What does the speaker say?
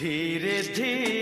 धीरे धीरे